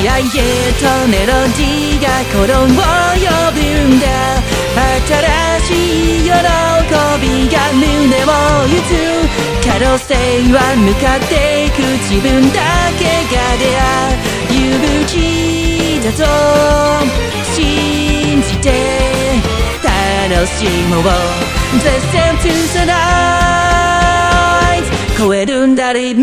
いやいとメロディーが心を呼ぶんだ。新しい喜びが胸を打つ。可能性は向かっていく自分だけが出会う。勇気だと信じて。楽しもう。Listen to the night 超えるんだ Lead